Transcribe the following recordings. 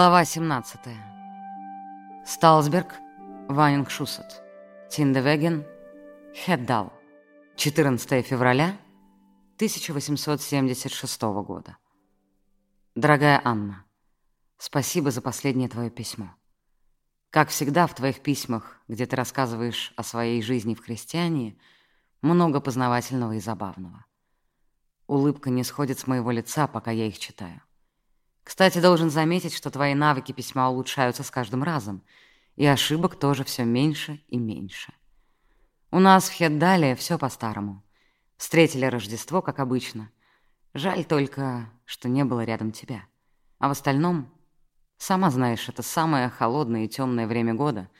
Глава 17. Сталсберг, Ванингшусет, Тиндевеген, Хеддал. 14 февраля 1876 года. Дорогая Анна, спасибо за последнее твое письмо. Как всегда в твоих письмах, где ты рассказываешь о своей жизни в христиане, много познавательного и забавного. Улыбка не сходит с моего лица, пока я их читаю. Кстати, должен заметить, что твои навыки письма улучшаются с каждым разом, и ошибок тоже все меньше и меньше. У нас в Хеддале все по-старому. Встретили Рождество, как обычно. Жаль только, что не было рядом тебя. А в остальном, сама знаешь, это самое холодное и темное время года,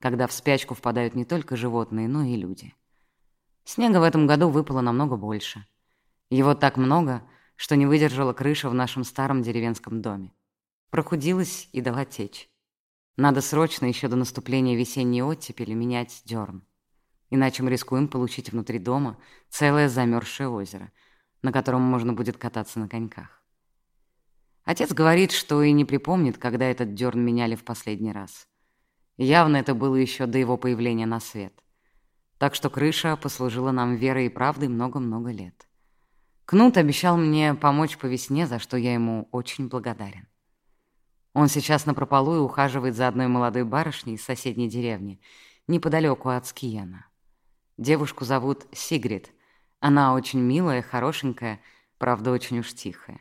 когда в спячку впадают не только животные, но и люди. Снега в этом году выпало намного больше. Его так много — что не выдержала крыша в нашем старом деревенском доме. Прохудилась и дала течь. Надо срочно еще до наступления весенней оттепели менять дерн. Иначе мы рискуем получить внутри дома целое замерзшее озеро, на котором можно будет кататься на коньках. Отец говорит, что и не припомнит, когда этот дерн меняли в последний раз. Явно это было еще до его появления на свет. Так что крыша послужила нам верой и правдой много-много лет. Кнут обещал мне помочь по весне, за что я ему очень благодарен. Он сейчас на прополу и ухаживает за одной молодой барышней из соседней деревни, неподалеку от Скиена. Девушку зовут Сигрид. Она очень милая, хорошенькая, правда, очень уж тихая.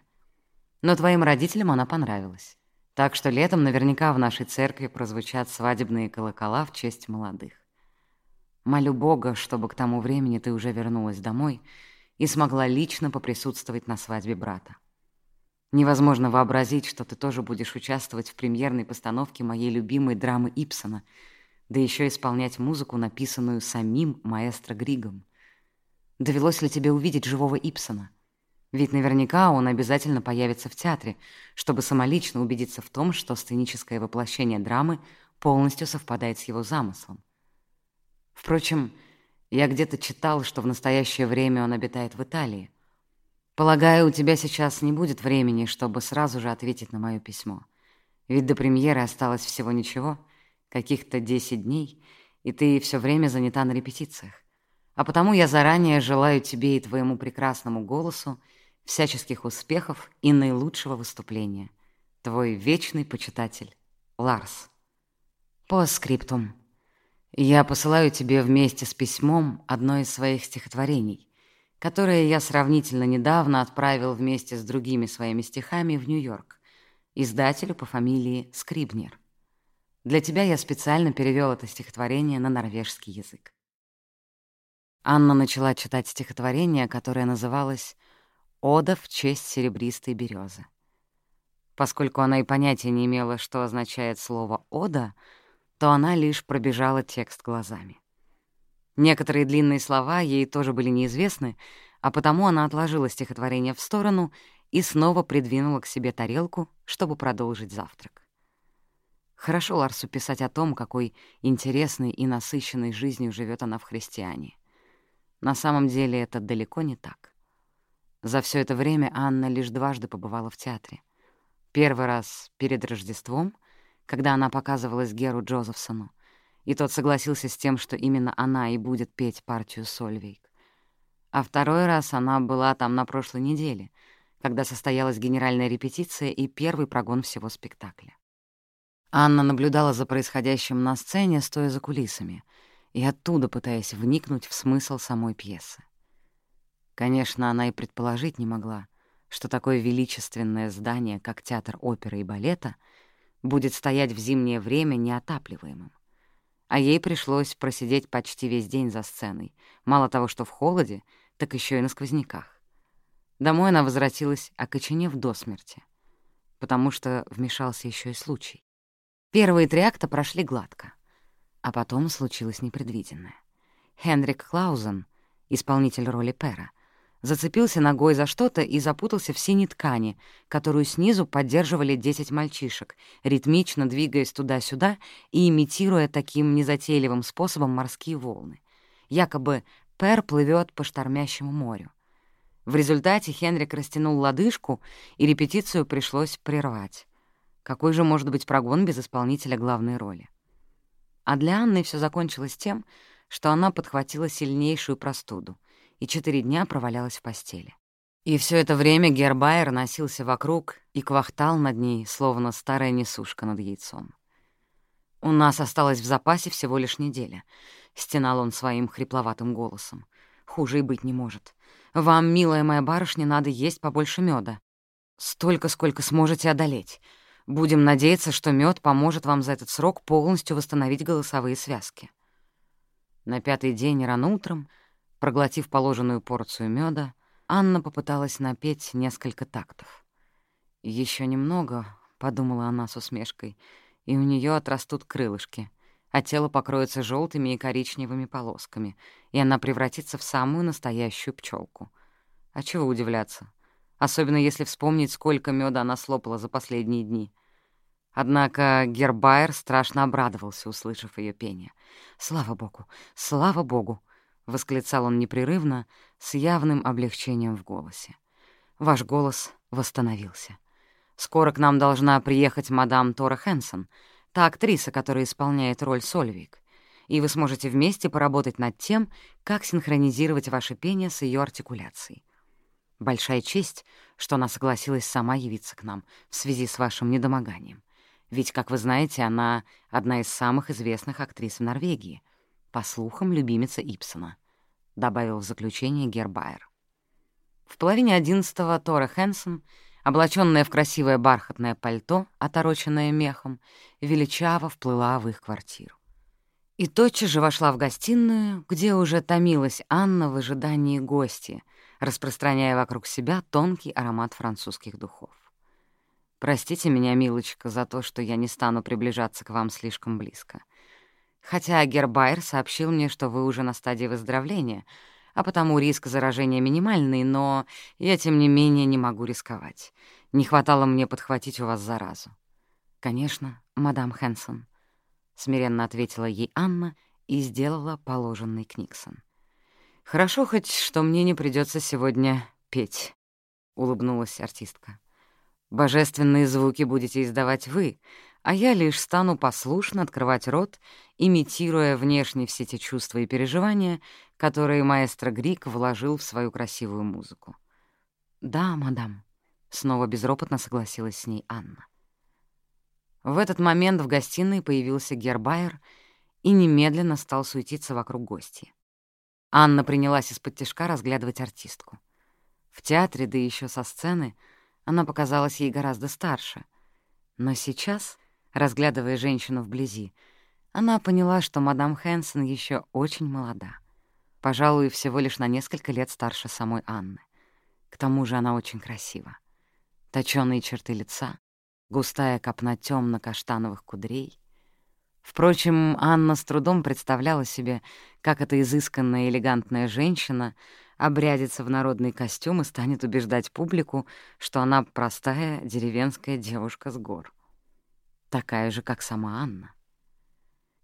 Но твоим родителям она понравилась. Так что летом наверняка в нашей церкви прозвучат свадебные колокола в честь молодых. Молю Бога, чтобы к тому времени ты уже вернулась домой — и смогла лично поприсутствовать на свадьбе брата. Невозможно вообразить, что ты тоже будешь участвовать в премьерной постановке моей любимой драмы Ипсона, да еще исполнять музыку, написанную самим маэстро Григом. Довелось ли тебе увидеть живого Ипсона? Ведь наверняка он обязательно появится в театре, чтобы самолично убедиться в том, что сценическое воплощение драмы полностью совпадает с его замыслом. Впрочем, я где-то читал, что в настоящее время он обитает в Италии. Полагаю, у тебя сейчас не будет времени, чтобы сразу же ответить на мое письмо. Ведь до премьеры осталось всего ничего, каких-то 10 дней, и ты все время занята на репетициях. А потому я заранее желаю тебе и твоему прекрасному голосу всяческих успехов и наилучшего выступления. Твой вечный почитатель Ларс. По скриптум. Я посылаю тебе вместе с письмом одно из своих стихотворений, которое я сравнительно недавно отправил вместе с другими своими стихами в Нью-Йорк, издателю по фамилии Скрибнер. Для тебя я специально перевел это стихотворение на норвежский язык. Анна начала читать стихотворение, которое называлось «Ода в честь серебристой березы». Поскольку она и понятия не имела, что означает слово «ода», то она лишь пробежала текст глазами. Некоторые длинные слова ей тоже были неизвестны, а потому она отложила стихотворение в сторону и снова придвинула к себе тарелку, чтобы продолжить завтрак. Хорошо Ларсу писать о том, какой интересной и насыщенной жизнью живет она в христиане. На самом деле это далеко не так. За все это время Анна лишь дважды побывала в театре. Первый раз перед Рождеством — когда она показывалась Геру Джозефсону, и тот согласился с тем, что именно она и будет петь партию Сольвейк. А второй раз она была там на прошлой неделе, когда состоялась генеральная репетиция и первый прогон всего спектакля. Анна наблюдала за происходящим на сцене, стоя за кулисами, и оттуда пытаясь вникнуть в смысл самой пьесы. Конечно, она и предположить не могла, что такое величественное здание, как театр оперы и балета — будет стоять в зимнее время неотапливаемым. А ей пришлось просидеть почти весь день за сценой, мало того, что в холоде, так еще и на сквозняках. Домой она возвратилась, окоченев до смерти, потому что вмешался еще и случай. Первые три акта прошли гладко, а потом случилось непредвиденное. Хенрик Клаузен, исполнитель роли Пера, зацепился ногой за что-то и запутался в синей ткани, которую снизу поддерживали десять мальчишек, ритмично двигаясь туда-сюда и имитируя таким незатейливым способом морские волны. Якобы Пер плывет по штормящему морю. В результате Хенрик растянул лодыжку, и репетицию пришлось прервать. Какой же может быть прогон без исполнителя главной роли? А для Анны все закончилось тем, что она подхватила сильнейшую простуду и четыре дня провалялась в постели. И все это время Гербайер носился вокруг и квахтал над ней, словно старая несушка над яйцом. «У нас осталось в запасе всего лишь неделя», — стенал он своим хрипловатым голосом. «Хуже и быть не может. Вам, милая моя барышня, надо есть побольше меда. Столько, сколько сможете одолеть. Будем надеяться, что мед поможет вам за этот срок полностью восстановить голосовые связки». На пятый день рано утром, проглотив положенную порцию меда, Анна попыталась напеть несколько тактов. Еще немного», — подумала она с усмешкой, — и у нее отрастут крылышки, а тело покроется желтыми и коричневыми полосками, и она превратится в самую настоящую пчелку. А чего удивляться? Особенно если вспомнить, сколько меда она слопала за последние дни. Однако Гербайер страшно обрадовался, услышав ее пение. «Слава богу! Слава богу!» — восклицал он непрерывно, с явным облегчением в голосе. «Ваш голос восстановился». Скоро к нам должна приехать мадам Тора Хэнсон, та актриса, которая исполняет роль Сольвик, и вы сможете вместе поработать над тем, как синхронизировать ваше пение с ее артикуляцией. Большая честь, что она согласилась сама явиться к нам в связи с вашим недомоганием. Ведь, как вы знаете, она одна из самых известных актрис в Норвегии, по слухам, любимица Ипсона, — добавил в заключение Гербайер. В половине одиннадцатого Тора Хэнсон — облаченная в красивое бархатное пальто, отороченное мехом, величаво вплыла в их квартиру. И тотчас же вошла в гостиную, где уже томилась Анна в ожидании гости, распространяя вокруг себя тонкий аромат французских духов. «Простите меня, милочка, за то, что я не стану приближаться к вам слишком близко. Хотя Гербайер сообщил мне, что вы уже на стадии выздоровления — а потому риск заражения минимальный, но я, тем не менее, не могу рисковать. Не хватало мне подхватить у вас заразу. «Конечно, мадам Хэнсон», — смиренно ответила ей Анна и сделала положенный Книксон. «Хорошо хоть, что мне не придется сегодня петь», — улыбнулась артистка. «Божественные звуки будете издавать вы, а я лишь стану послушно открывать рот, имитируя внешне все те чувства и переживания, которые маэстро Грик вложил в свою красивую музыку. «Да, мадам», — снова безропотно согласилась с ней Анна. В этот момент в гостиной появился Гербайер и немедленно стал суетиться вокруг гостей. Анна принялась из-под тяжка разглядывать артистку. В театре, да еще со сцены, она показалась ей гораздо старше. Но сейчас Разглядывая женщину вблизи, она поняла, что мадам Хэнсон еще очень молода. Пожалуй, всего лишь на несколько лет старше самой Анны. К тому же она очень красива. Точёные черты лица, густая копна тёмно-каштановых кудрей. Впрочем, Анна с трудом представляла себе, как эта изысканная элегантная женщина обрядится в народный костюм и станет убеждать публику, что она простая деревенская девушка с гор такая же, как сама Анна.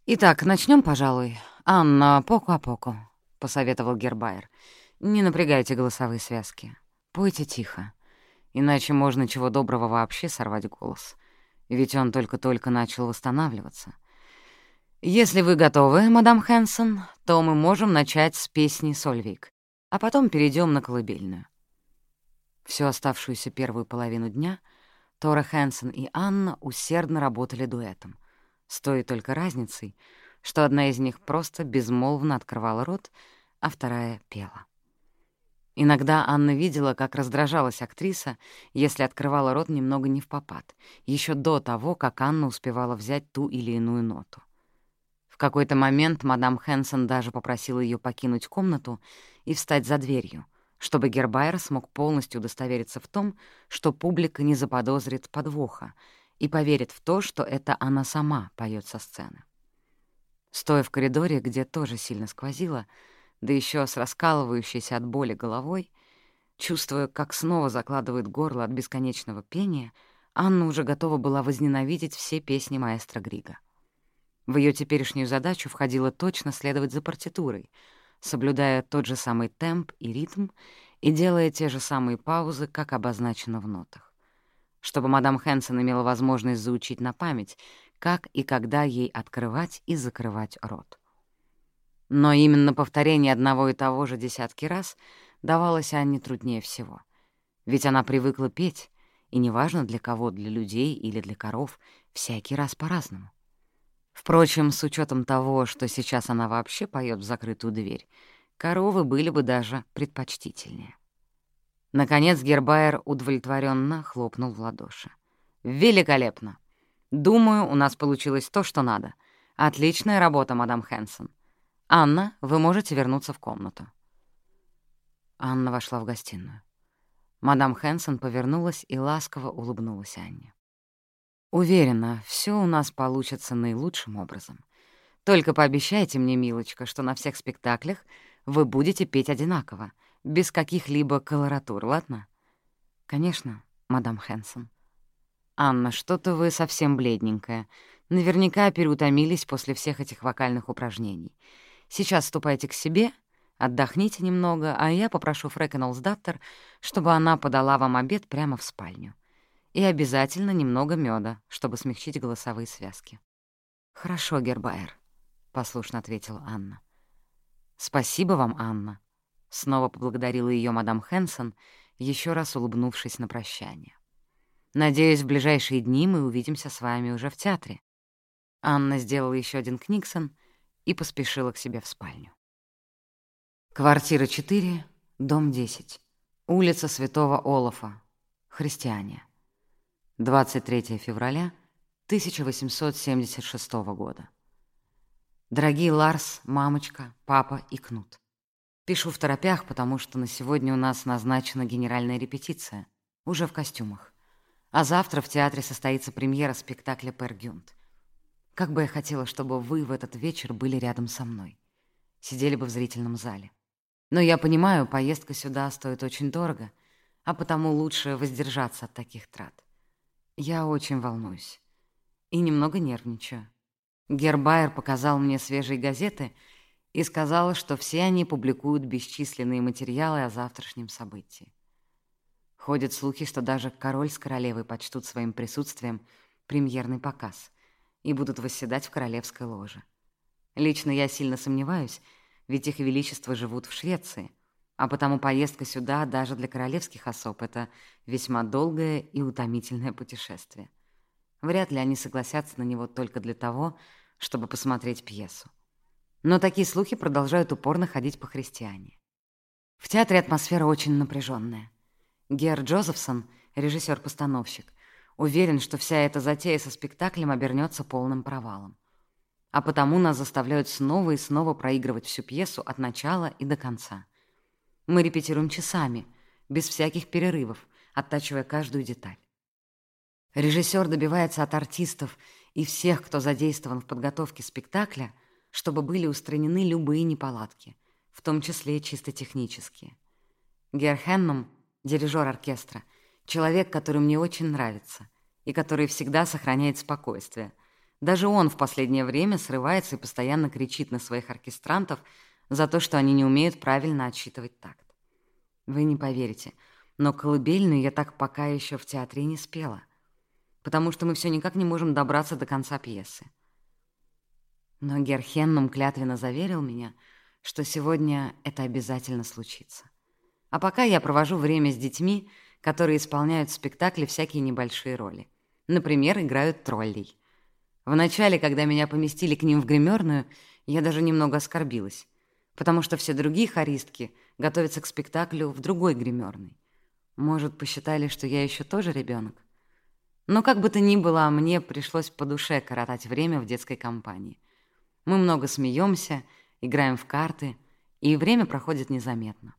«Итак, начнем, пожалуй. Анна, поку а поку», — посоветовал Гербайер. «Не напрягайте голосовые связки. Пойте тихо, иначе можно чего доброго вообще сорвать голос, ведь он только-только начал восстанавливаться. Если вы готовы, мадам Хэнсон, то мы можем начать с песни «Сольвик», а потом перейдем на колыбельную». Всю оставшуюся первую половину дня — Тора Хэнсон и Анна усердно работали дуэтом. С той только разницей, что одна из них просто безмолвно открывала рот, а вторая пела. Иногда Анна видела, как раздражалась актриса, если открывала рот немного не в попад, еще до того, как Анна успевала взять ту или иную ноту. В какой-то момент мадам Хэнсон даже попросила ее покинуть комнату и встать за дверью, чтобы Гербайер смог полностью удостовериться в том, что публика не заподозрит подвоха и поверит в то, что это она сама поет со сцены. Стоя в коридоре, где тоже сильно сквозило, да еще с раскалывающейся от боли головой, чувствуя, как снова закладывает горло от бесконечного пения, Анна уже готова была возненавидеть все песни маэстро Грига. В ее теперешнюю задачу входило точно следовать за партитурой — соблюдая тот же самый темп и ритм и делая те же самые паузы, как обозначено в нотах. Чтобы мадам Хэнсон имела возможность заучить на память, как и когда ей открывать и закрывать рот. Но именно повторение одного и того же десятки раз давалось Анне труднее всего. Ведь она привыкла петь, и неважно для кого, для людей или для коров, всякий раз по-разному. Впрочем, с учетом того, что сейчас она вообще поет в закрытую дверь, коровы были бы даже предпочтительнее. Наконец Гербайер удовлетворенно хлопнул в ладоши. «Великолепно! Думаю, у нас получилось то, что надо. Отличная работа, мадам Хэнсон. Анна, вы можете вернуться в комнату». Анна вошла в гостиную. Мадам Хэнсон повернулась и ласково улыбнулась Анне. «Уверена, все у нас получится наилучшим образом. Только пообещайте мне, милочка, что на всех спектаклях вы будете петь одинаково, без каких-либо колоратур, ладно?» «Конечно, мадам Хэнсон». «Анна, что-то вы совсем бледненькая. Наверняка переутомились после всех этих вокальных упражнений. Сейчас ступайте к себе, отдохните немного, а я попрошу Фрэкеналсдаттер, чтобы она подала вам обед прямо в спальню. И обязательно немного меда, чтобы смягчить голосовые связки». «Хорошо, Гербайер», — послушно ответила Анна. «Спасибо вам, Анна», — снова поблагодарила ее мадам Хэнсон, еще раз улыбнувшись на прощание. «Надеюсь, в ближайшие дни мы увидимся с вами уже в театре». Анна сделала еще один книгсон и поспешила к себе в спальню. Квартира 4, дом 10. Улица Святого Олафа. Христиане. 23 февраля 1876 года. Дорогие Ларс, мамочка, папа и Кнут. Пишу в торопях, потому что на сегодня у нас назначена генеральная репетиция, уже в костюмах. А завтра в театре состоится премьера спектакля «Пергюнт». Как бы я хотела, чтобы вы в этот вечер были рядом со мной. Сидели бы в зрительном зале. Но я понимаю, поездка сюда стоит очень дорого, а потому лучше воздержаться от таких трат. Я очень волнуюсь и немного нервничаю. Гербайер показал мне свежие газеты и сказал, что все они публикуют бесчисленные материалы о завтрашнем событии. Ходят слухи, что даже король с королевой почтут своим присутствием премьерный показ и будут восседать в королевской ложе. Лично я сильно сомневаюсь, ведь их величество живут в Швеции, а потому поездка сюда даже для королевских особ — это весьма долгое и утомительное путешествие. Вряд ли они согласятся на него только для того, чтобы посмотреть пьесу. Но такие слухи продолжают упорно ходить по христиане. В театре атмосфера очень напряженная. Гер Джозефсон, режиссер-постановщик, уверен, что вся эта затея со спектаклем обернется полным провалом. А потому нас заставляют снова и снова проигрывать всю пьесу от начала и до конца. Мы репетируем часами, без всяких перерывов, оттачивая каждую деталь. Режиссер добивается от артистов и всех, кто задействован в подготовке спектакля, чтобы были устранены любые неполадки, в том числе чисто технические. Герхенном, дирижер оркестра, человек, который мне очень нравится и который всегда сохраняет спокойствие. Даже он в последнее время срывается и постоянно кричит на своих оркестрантов за то, что они не умеют правильно отсчитывать такт. Вы не поверите, но колыбельную я так пока еще в театре не спела потому что мы все никак не можем добраться до конца пьесы. Но Герхеннум клятвенно заверил меня, что сегодня это обязательно случится. А пока я провожу время с детьми, которые исполняют в спектакле всякие небольшие роли. Например, играют троллей. Вначале, когда меня поместили к ним в гримерную, я даже немного оскорбилась, потому что все другие хористки готовятся к спектаклю в другой гримерной. Может, посчитали, что я еще тоже ребенок? Но как бы то ни было, мне пришлось по душе коротать время в детской компании. Мы много смеемся, играем в карты, и время проходит незаметно.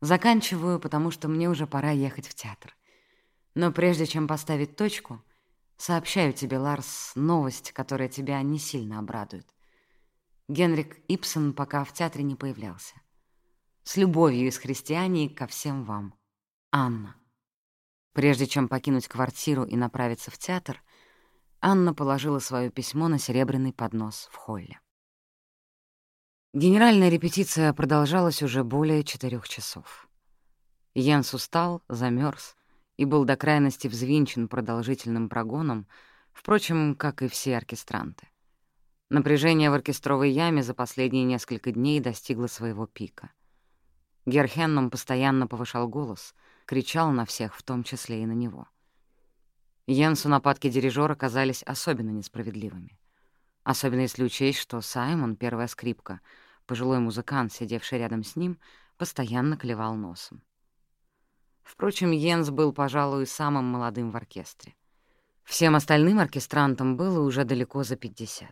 Заканчиваю, потому что мне уже пора ехать в театр. Но прежде чем поставить точку, сообщаю тебе, Ларс, новость, которая тебя не сильно обрадует. Генрик Ипсон пока в театре не появлялся. С любовью из христиане ко всем вам. Анна. Прежде чем покинуть квартиру и направиться в театр, Анна положила свое письмо на серебряный поднос в холле. Генеральная репетиция продолжалась уже более четырех часов. Йенс устал, замерз и был до крайности взвинчен продолжительным прогоном, впрочем, как и все оркестранты. Напряжение в оркестровой яме за последние несколько дней достигло своего пика. Герхенном постоянно повышал голос, кричал на всех, в том числе и на него. Йенсу нападки дирижера казались особенно несправедливыми. Особенно если учесть, что Саймон, первая скрипка, пожилой музыкант, сидевший рядом с ним, постоянно клевал носом. Впрочем, Йенс был, пожалуй, самым молодым в оркестре. Всем остальным оркестрантам было уже далеко за 50.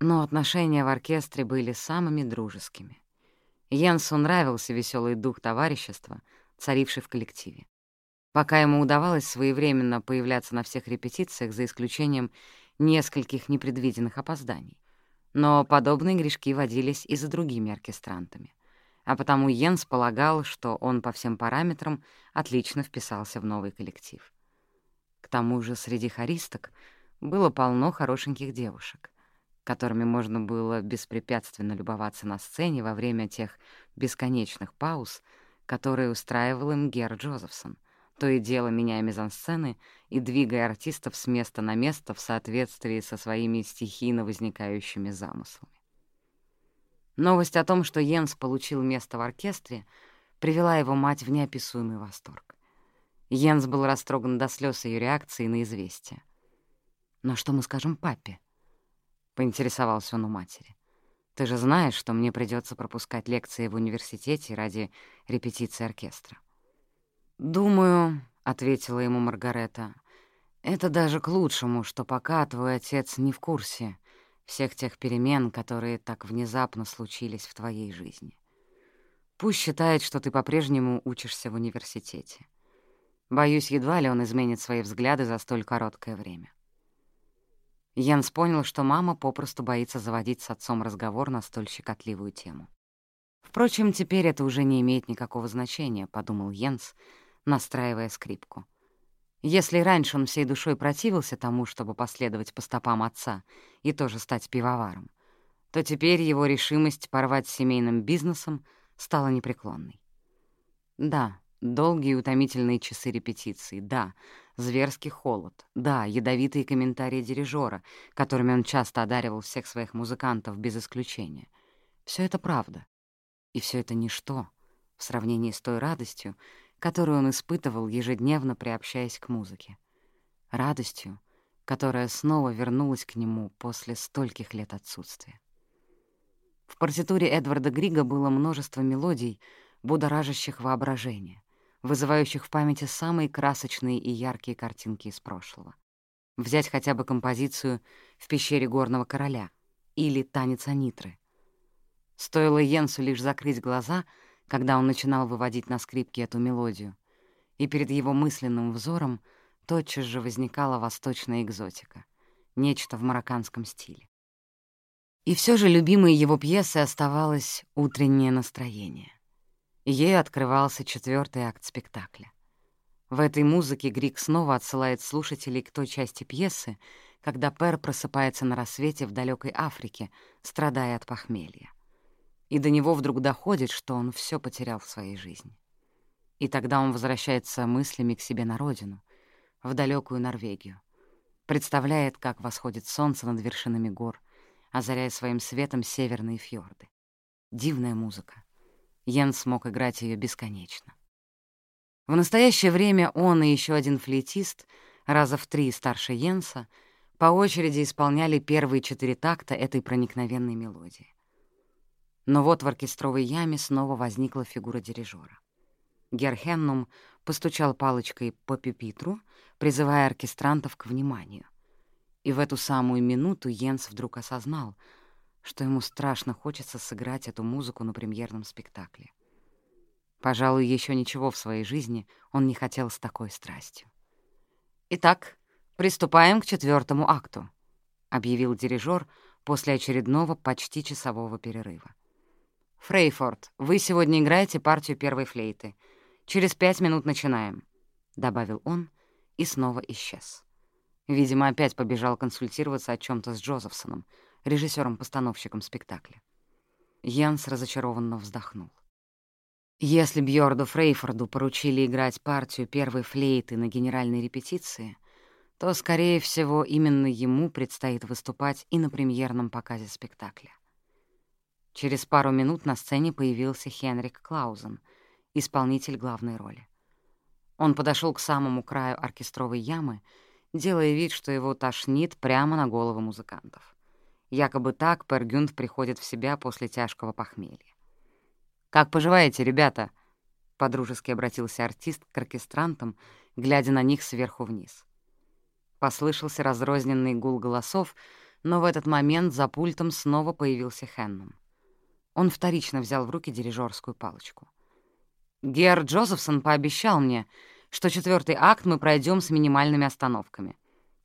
Но отношения в оркестре были самыми дружескими. Йенсу нравился веселый дух товарищества, царивший в коллективе. Пока ему удавалось своевременно появляться на всех репетициях, за исключением нескольких непредвиденных опозданий. Но подобные грешки водились и за другими оркестрантами. А потому Йенс полагал, что он по всем параметрам отлично вписался в новый коллектив. К тому же среди хористок было полно хорошеньких девушек, которыми можно было беспрепятственно любоваться на сцене во время тех бесконечных пауз, которые устраивал им Гер Джозефсон, то и дело меняя мизансцены и двигая артистов с места на место в соответствии со своими стихийно возникающими замыслами. Новость о том, что Йенс получил место в оркестре, привела его мать в неописуемый восторг. Йенс был растроган до слез ее реакции на известие. «Но что мы скажем папе?» — поинтересовался он у матери. «Ты же знаешь, что мне придется пропускать лекции в университете ради репетиции оркестра». «Думаю», — ответила ему Маргарета, — «это даже к лучшему, что пока твой отец не в курсе всех тех перемен, которые так внезапно случились в твоей жизни. Пусть считает, что ты по-прежнему учишься в университете. Боюсь, едва ли он изменит свои взгляды за столь короткое время». Йенс понял, что мама попросту боится заводить с отцом разговор на столь щекотливую тему. «Впрочем, теперь это уже не имеет никакого значения», — подумал Йенс, — настраивая скрипку. Если раньше он всей душой противился тому, чтобы последовать по стопам отца и тоже стать пивоваром, то теперь его решимость порвать семейным бизнесом стала непреклонной. Да, долгие утомительные часы репетиции, да, зверский холод, да, ядовитые комментарии дирижера, которыми он часто одаривал всех своих музыкантов без исключения. Все это правда. И все это ничто в сравнении с той радостью, которую он испытывал, ежедневно приобщаясь к музыке. Радостью, которая снова вернулась к нему после стольких лет отсутствия. В партитуре Эдварда Грига было множество мелодий, будоражащих воображение, вызывающих в памяти самые красочные и яркие картинки из прошлого. Взять хотя бы композицию «В пещере горного короля» или «Танец Анитры». Стоило Йенсу лишь закрыть глаза — когда он начинал выводить на скрипке эту мелодию, и перед его мысленным взором тотчас же возникала восточная экзотика, нечто в марокканском стиле. И все же любимой его пьесой оставалось «Утреннее настроение». Ею открывался четвертый акт спектакля. В этой музыке Грик снова отсылает слушателей к той части пьесы, когда Пер просыпается на рассвете в далекой Африке, страдая от похмелья и до него вдруг доходит, что он все потерял в своей жизни. И тогда он возвращается мыслями к себе на родину, в далекую Норвегию, представляет, как восходит солнце над вершинами гор, озаряя своим светом северные фьорды. Дивная музыка. Йен смог играть ее бесконечно. В настоящее время он и еще один флейтист, раза в три старше Йенса, по очереди исполняли первые четыре такта этой проникновенной мелодии. Но вот в оркестровой яме снова возникла фигура дирижера. Герхеннум постучал палочкой по пюпитру, призывая оркестрантов к вниманию. И в эту самую минуту Йенс вдруг осознал, что ему страшно хочется сыграть эту музыку на премьерном спектакле. Пожалуй, еще ничего в своей жизни он не хотел с такой страстью. «Итак, приступаем к четвертому акту», — объявил дирижер после очередного почти часового перерыва. «Фрейфорд, вы сегодня играете партию первой флейты. Через пять минут начинаем», — добавил он и снова исчез. Видимо, опять побежал консультироваться о чем то с Джозефсоном, режиссером-постановщиком спектакля. Янс разочарованно вздохнул. Если Бьорду Фрейфорду поручили играть партию первой флейты на генеральной репетиции, то, скорее всего, именно ему предстоит выступать и на премьерном показе спектакля. Через пару минут на сцене появился Хенрик Клаузен, исполнитель главной роли. Он подошел к самому краю оркестровой ямы, делая вид, что его тошнит прямо на головы музыкантов. Якобы так Пергюнд приходит в себя после тяжкого похмелья. «Как поживаете, ребята?» — подружески обратился артист к оркестрантам, глядя на них сверху вниз. Послышался разрозненный гул голосов, но в этот момент за пультом снова появился Хенном. Он вторично взял в руки дирижерскую палочку. «Гер Джозефсон пообещал мне, что четвертый акт мы пройдем с минимальными остановками,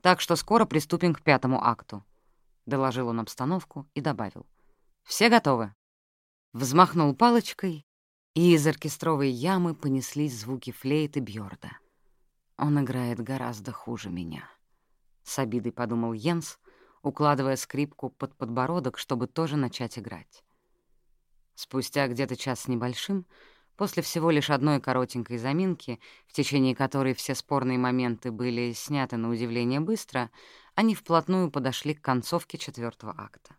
так что скоро приступим к пятому акту», — доложил он обстановку и добавил. «Все готовы?» Взмахнул палочкой, и из оркестровой ямы понеслись звуки флейты Бьорда. «Он играет гораздо хуже меня», — с обидой подумал Йенс, укладывая скрипку под подбородок, чтобы тоже начать играть. Спустя где-то час с небольшим, после всего лишь одной коротенькой заминки, в течение которой все спорные моменты были сняты на удивление быстро, они вплотную подошли к концовке четвертого акта.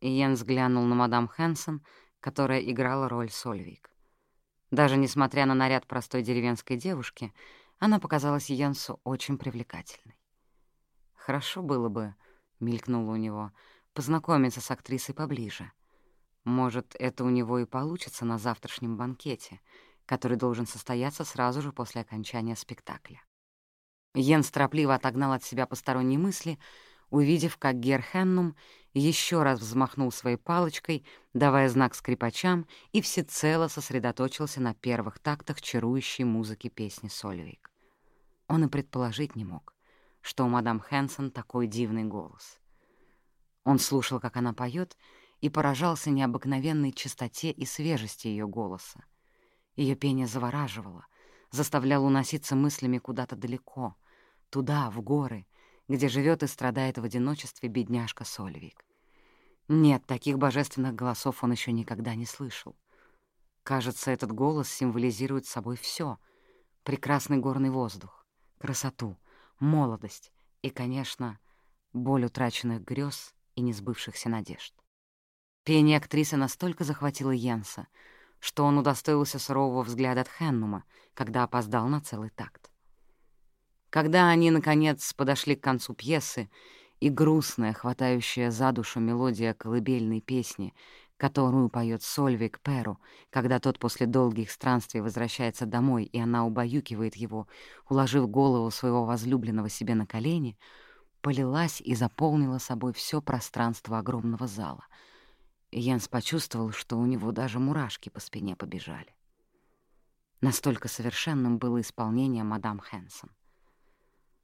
Йенс глянул на мадам Хэнсон, которая играла роль Сольвик. Даже несмотря на наряд простой деревенской девушки, она показалась Йенсу очень привлекательной. «Хорошо было бы», — мелькнуло у него, — «познакомиться с актрисой поближе. Может, это у него и получится на завтрашнем банкете, который должен состояться сразу же после окончания спектакля». Йенс торопливо отогнал от себя посторонние мысли — увидев, как Герхеннум еще раз взмахнул своей палочкой, давая знак скрипачам, и всецело сосредоточился на первых тактах чарующей музыки песни Сольвик. Он и предположить не мог, что у мадам Хэнсон такой дивный голос. Он слушал, как она поет, и поражался необыкновенной чистоте и свежести ее голоса. Ее пение завораживало, заставляло уноситься мыслями куда-то далеко, туда, в горы, где живет и страдает в одиночестве бедняжка Сольвик. Нет, таких божественных голосов он еще никогда не слышал. Кажется, этот голос символизирует собой все: прекрасный горный воздух, красоту, молодость и, конечно, боль утраченных грез и несбывшихся надежд. Пение актрисы настолько захватило Йенса, что он удостоился сурового взгляда от Хеннума, когда опоздал на целый такт. Когда они, наконец, подошли к концу пьесы, и грустная, хватающая за душу мелодия колыбельной песни, которую поет Сольвик Перу, когда тот после долгих странствий возвращается домой, и она убаюкивает его, уложив голову своего возлюбленного себе на колени, полилась и заполнила собой все пространство огромного зала. И Йенс почувствовал, что у него даже мурашки по спине побежали. Настолько совершенным было исполнение мадам Хэнсон.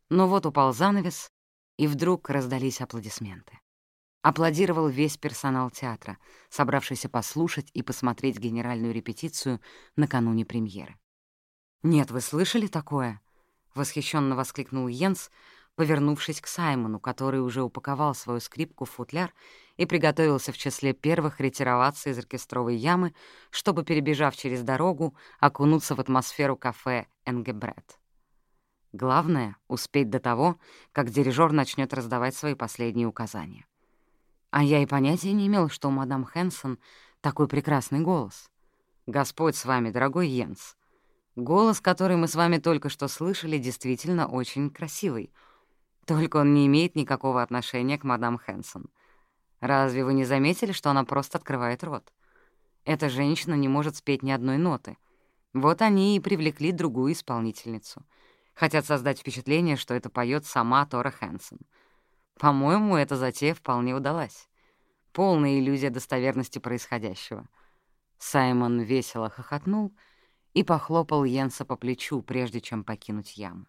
Но вот упал занавес, и вдруг раздались аплодисменты. Аплодировал весь персонал театра, собравшийся послушать и посмотреть генеральную репетицию накануне премьеры. «Нет, вы слышали такое?» — восхищенно воскликнул Йенс, повернувшись к Саймону, который уже упаковал свою скрипку в футляр и приготовился в числе первых ретироваться из оркестровой ямы, чтобы, перебежав через дорогу, окунуться в атмосферу кафе «Энгебрет». Главное — успеть до того, как дирижер начнет раздавать свои последние указания. А я и понятия не имел, что у мадам Хэнсон такой прекрасный голос. Господь с вами, дорогой Йенс. Голос, который мы с вами только что слышали, действительно очень красивый. Только он не имеет никакого отношения к мадам Хэнсон. Разве вы не заметили, что она просто открывает рот? Эта женщина не может спеть ни одной ноты. Вот они и привлекли другую исполнительницу — Хотят создать впечатление, что это поет сама Тора Хэнсон. По-моему, эта затея вполне удалась. Полная иллюзия достоверности происходящего. Саймон весело хохотнул и похлопал Йенса по плечу, прежде чем покинуть яму.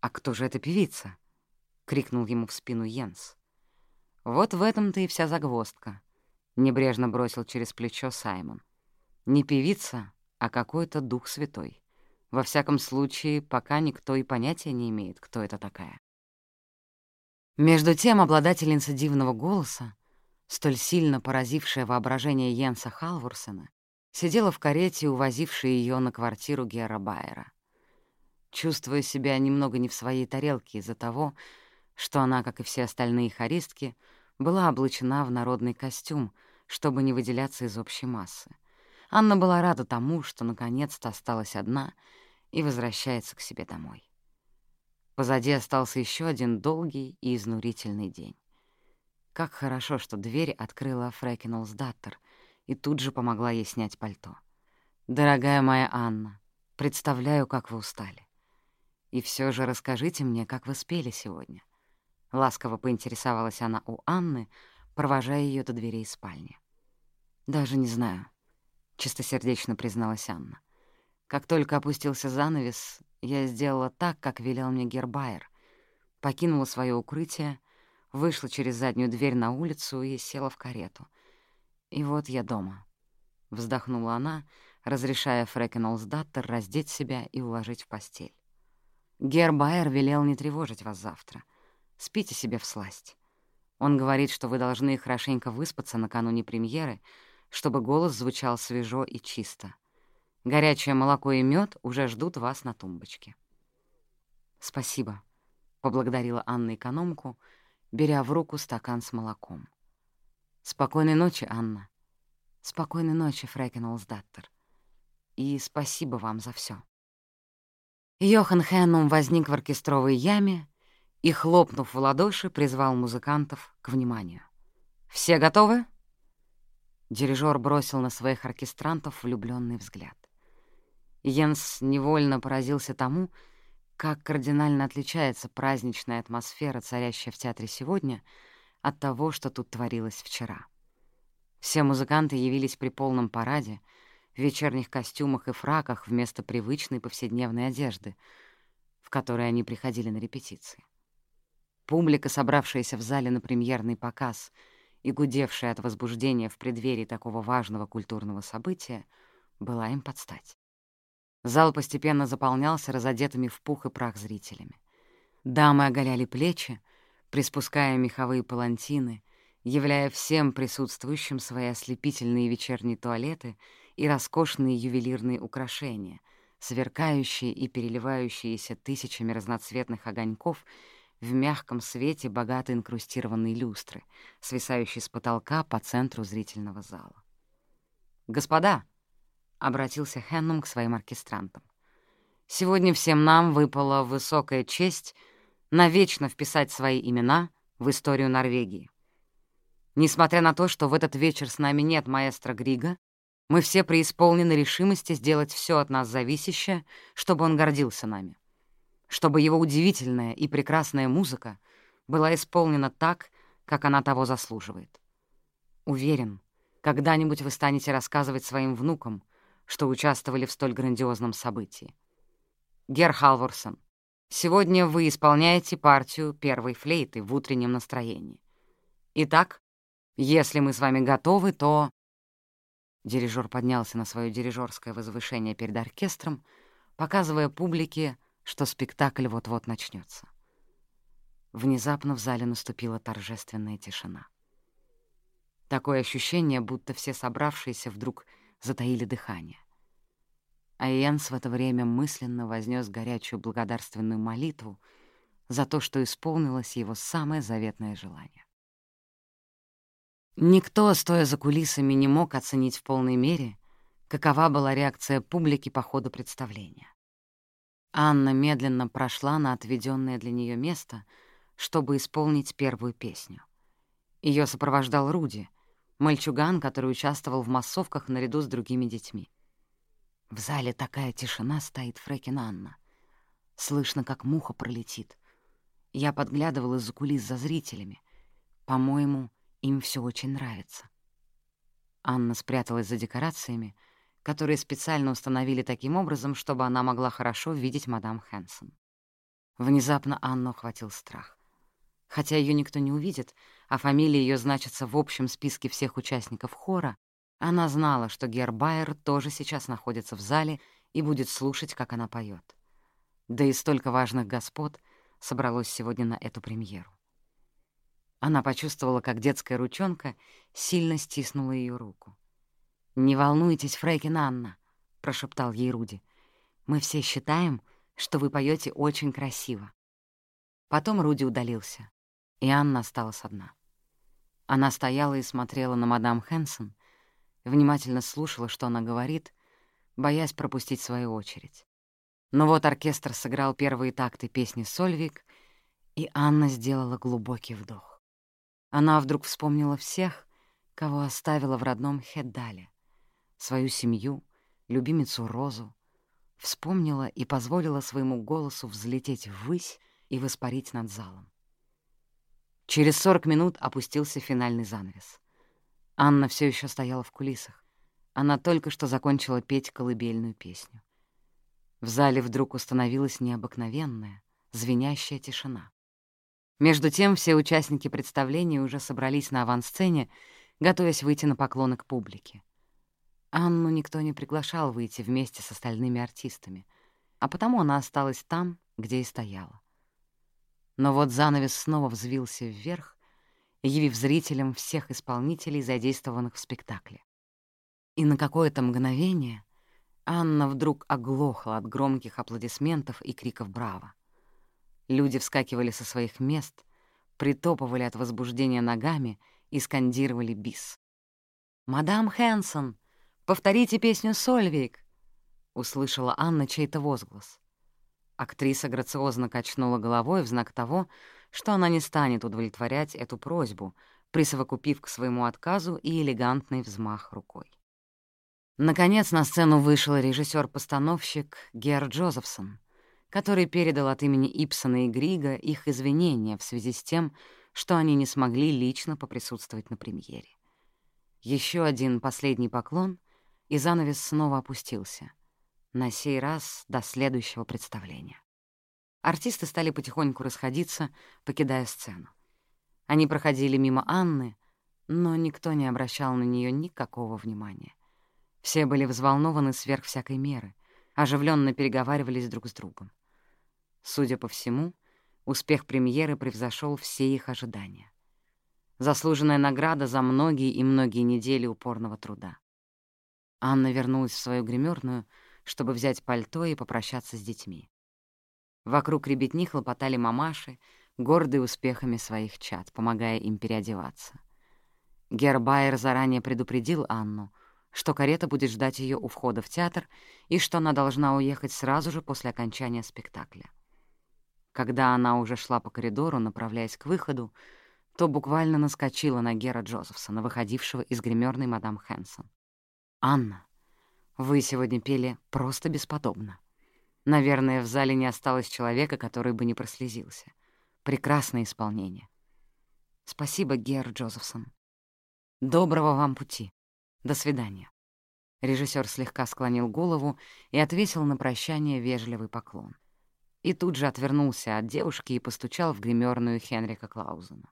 «А кто же эта певица?» — крикнул ему в спину Йенс. «Вот в этом-то и вся загвоздка», — небрежно бросил через плечо Саймон. «Не певица, а какой-то дух святой». Во всяком случае, пока никто и понятия не имеет, кто это такая. Между тем обладательница дивного голоса, столь сильно поразившая воображение Йенса Халворсена, сидела в карете, увозившей ее на квартиру Гера Байера. Чувствуя себя немного не в своей тарелке из-за того, что она, как и все остальные хористки, была облачена в народный костюм, чтобы не выделяться из общей массы. Анна была рада тому, что наконец-то осталась одна и возвращается к себе домой. Позади остался еще один долгий и изнурительный день. Как хорошо, что дверь открыла Фрэкинулсдаттер и тут же помогла ей снять пальто. «Дорогая моя Анна, представляю, как вы устали. И все же расскажите мне, как вы спели сегодня». Ласково поинтересовалась она у Анны, провожая ее до дверей спальни. «Даже не знаю», — чистосердечно призналась Анна. «Как только опустился занавес, я сделала так, как велел мне Гербайер, покинула свое укрытие, вышла через заднюю дверь на улицу и села в карету. И вот я дома. Вздохнула она, разрешая Фрекен Олсдаттер раздеть себя и уложить в постель. Гербайер велел не тревожить вас завтра. Спите себе в сласть. Он говорит, что вы должны хорошенько выспаться накануне премьеры, чтобы голос звучал свежо и чисто. Горячее молоко и мед уже ждут вас на тумбочке. «Спасибо», — поблагодарила Анна экономку, беря в руку стакан с молоком. «Спокойной ночи, Анна. Спокойной ночи, Фрэкен Олсдаттер. И спасибо вам за все. Йохан Хеннум возник в оркестровой яме и, хлопнув в ладоши, призвал музыкантов к вниманию. «Все готовы?» Дирижер бросил на своих оркестрантов влюбленный взгляд. Йенс невольно поразился тому, как кардинально отличается праздничная атмосфера, царящая в театре сегодня, от того, что тут творилось вчера. Все музыканты явились при полном параде, вечерних костюмах и фраках вместо привычной повседневной одежды, в которой они приходили на репетиции. Публика, собравшаяся в зале на премьерный показ и гудевшая от возбуждения в преддверии такого важного культурного события, была им подстать. Зал постепенно заполнялся разодетыми в пух и прах зрителями. Дамы оголяли плечи, приспуская меховые палантины, являя всем присутствующим свои ослепительные вечерние туалеты и роскошные ювелирные украшения, сверкающие и переливающиеся тысячами разноцветных огоньков в мягком свете богато инкрустированной люстры, свисающей с потолка по центру зрительного зала. «Господа!» — обратился Хеннум к своим оркестрантам. «Сегодня всем нам выпала высокая честь навечно вписать свои имена в историю Норвегии. Несмотря на то, что в этот вечер с нами нет маэстро Грига, мы все преисполнены решимости сделать все от нас зависящее, чтобы он гордился нами. Чтобы его удивительная и прекрасная музыка была исполнена так, как она того заслуживает. Уверен, когда-нибудь вы станете рассказывать своим внукам, что участвовали в столь грандиозном событии. Гер Халворсон, сегодня вы исполняете партию первой флейты в утреннем настроении. Итак, если мы с вами готовы, то...» Дирижер поднялся на свое дирижерское возвышение перед оркестром, показывая публике, что спектакль вот-вот начнется. Внезапно в зале наступила торжественная тишина. Такое ощущение, будто все собравшиеся вдруг затаили дыхание. А Иенс в это время мысленно вознес горячую благодарственную молитву за то, что исполнилось его самое заветное желание. Никто, стоя за кулисами, не мог оценить в полной мере, какова была реакция публики по ходу представления. Анна медленно прошла на отведенное для нее место, чтобы исполнить первую песню. Ее сопровождал Руди, мальчуган, который участвовал в массовках наряду с другими детьми. В зале такая тишина стоит Фрэкин Анна. Слышно, как муха пролетит. Я подглядывала из-за кулис за зрителями. По-моему, им все очень нравится. Анна спряталась за декорациями, которые специально установили таким образом, чтобы она могла хорошо видеть мадам Хэнсон. Внезапно Анну охватил страх. Хотя ее никто не увидит, а фамилия ее значится в общем списке всех участников хора, она знала, что Гербайер тоже сейчас находится в зале и будет слушать, как она поет. Да и столько важных господ собралось сегодня на эту премьеру. Она почувствовала, как детская ручонка сильно стиснула ее руку. «Не волнуйтесь, Фрейкин Анна», — прошептал ей Руди. «Мы все считаем, что вы поете очень красиво». Потом Руди удалился, и Анна осталась одна. Она стояла и смотрела на мадам Хэнсон, внимательно слушала, что она говорит, боясь пропустить свою очередь. Но вот оркестр сыграл первые такты песни «Сольвик», и Анна сделала глубокий вдох. Она вдруг вспомнила всех, кого оставила в родном Хеддале, свою семью, любимицу Розу, вспомнила и позволила своему голосу взлететь ввысь и воспарить над залом. Через сорок минут опустился финальный занавес. Анна все еще стояла в кулисах. Она только что закончила петь колыбельную песню. В зале вдруг установилась необыкновенная, звенящая тишина. Между тем все участники представления уже собрались на авансцене, готовясь выйти на поклоны к публике. Анну никто не приглашал выйти вместе с остальными артистами, а потому она осталась там, где и стояла. Но вот занавес снова взвился вверх, явив зрителям всех исполнителей, задействованных в спектакле. И на какое-то мгновение Анна вдруг оглохла от громких аплодисментов и криков «Браво!». Люди вскакивали со своих мест, притопывали от возбуждения ногами и скандировали бис. «Мадам Хэнсон, повторите песню «Сольвик!»» — услышала Анна чей-то возглас. Актриса грациозно качнула головой в знак того, что она не станет удовлетворять эту просьбу, присовокупив к своему отказу и элегантный взмах рукой. Наконец на сцену вышел режиссер-постановщик Гер Джозефсон — который передал от имени Ипсона и Грига их извинения в связи с тем, что они не смогли лично поприсутствовать на премьере. Еще один последний поклон, и занавес снова опустился. На сей раз до следующего представления. Артисты стали потихоньку расходиться, покидая сцену. Они проходили мимо Анны, но никто не обращал на нее никакого внимания. Все были взволнованы сверх всякой меры, оживленно переговаривались друг с другом. Судя по всему, успех премьеры превзошел все их ожидания. Заслуженная награда за многие и многие недели упорного труда. Анна вернулась в свою гримерную, чтобы взять пальто и попрощаться с детьми. Вокруг ребятни хлопотали мамаши, гордые успехами своих чад, помогая им переодеваться. Гербайер заранее предупредил Анну, что карета будет ждать ее у входа в театр и что она должна уехать сразу же после окончания спектакля. Когда она уже шла по коридору, направляясь к выходу, то буквально наскочила на Гера Джозефсона, выходившего из гримерной мадам Хэнсон. «Анна, вы сегодня пели просто бесподобно. Наверное, в зале не осталось человека, который бы не прослезился. Прекрасное исполнение. Спасибо, Гер Джозефсон. Доброго вам пути. До свидания». Режиссер слегка склонил голову и отвесил на прощание вежливый поклон и тут же отвернулся от девушки и постучал в гримерную Хенрика Клаузена.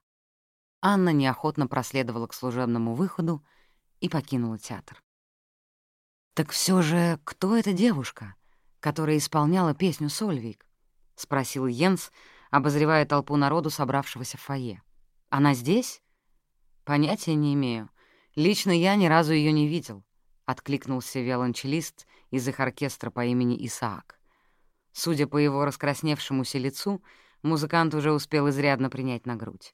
Анна неохотно проследовала к служебному выходу и покинула театр. «Так все же кто эта девушка, которая исполняла песню «Сольвик»?» — спросил Йенс, обозревая толпу народу, собравшегося в фойе. «Она здесь?» «Понятия не имею. Лично я ни разу ее не видел», — откликнулся виолончелист из их оркестра по имени Исаак. Судя по его раскрасневшемуся лицу, музыкант уже успел изрядно принять на грудь.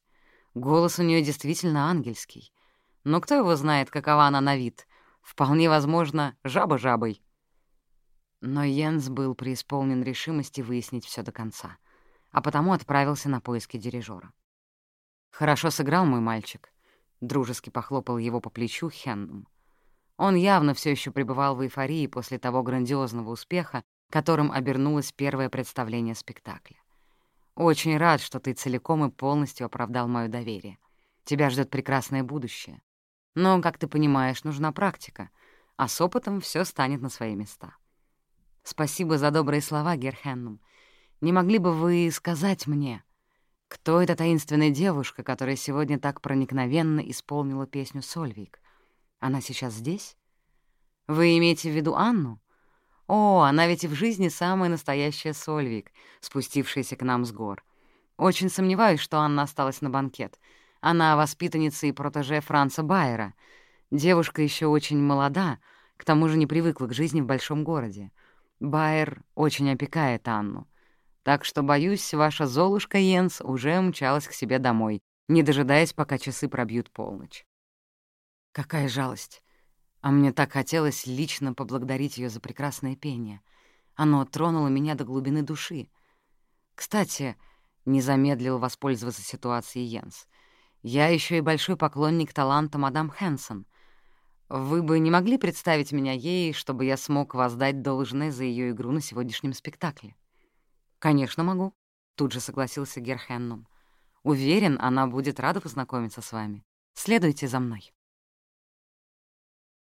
Голос у нее действительно ангельский. Но кто его знает, какова она на вид? Вполне возможно, жаба жабой. Но Йенс был преисполнен решимости выяснить все до конца, а потому отправился на поиски дирижера. «Хорошо сыграл мой мальчик», — дружески похлопал его по плечу Хенном. Он явно все еще пребывал в эйфории после того грандиозного успеха, которым обернулось первое представление спектакля. «Очень рад, что ты целиком и полностью оправдал моё доверие. Тебя ждет прекрасное будущее. Но, как ты понимаешь, нужна практика, а с опытом все станет на свои места. Спасибо за добрые слова, Герхеннум. Не могли бы вы сказать мне, кто эта таинственная девушка, которая сегодня так проникновенно исполнила песню «Сольвик»? Она сейчас здесь? Вы имеете в виду Анну? О, она ведь и в жизни самая настоящая Сольвик, спустившаяся к нам с гор. Очень сомневаюсь, что Анна осталась на банкет. Она воспитанница и протеже Франца Байера. Девушка еще очень молода, к тому же не привыкла к жизни в большом городе. Байер очень опекает Анну. Так что, боюсь, ваша Золушка Йенс уже мчалась к себе домой, не дожидаясь, пока часы пробьют полночь. Какая жалость. А мне так хотелось лично поблагодарить ее за прекрасное пение. Оно тронуло меня до глубины души. Кстати, не замедлил воспользоваться ситуацией Йенс. Я еще и большой поклонник таланта мадам Хэнсон. Вы бы не могли представить меня ей, чтобы я смог воздать должное за ее игру на сегодняшнем спектакле? «Конечно могу», — тут же согласился Герхеннум. «Уверен, она будет рада познакомиться с вами. Следуйте за мной».